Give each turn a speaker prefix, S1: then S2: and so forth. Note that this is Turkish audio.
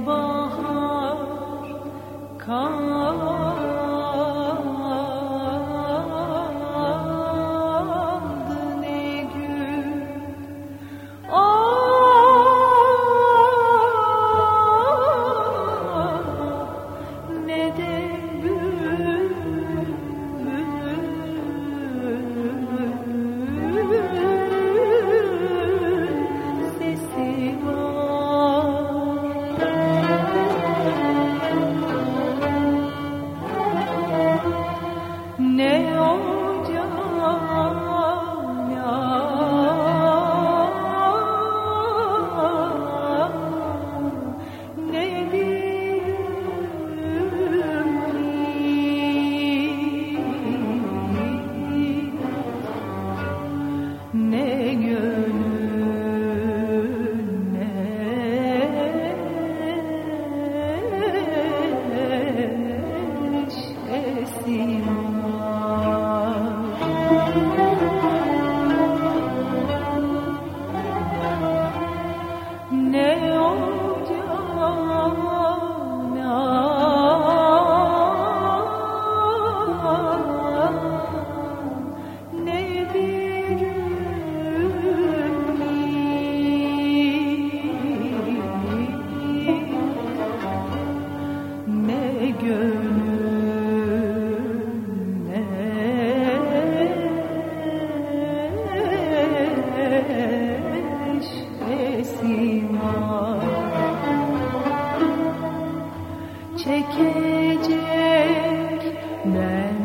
S1: Bahar kaldı Fatima. Çekecek. Bence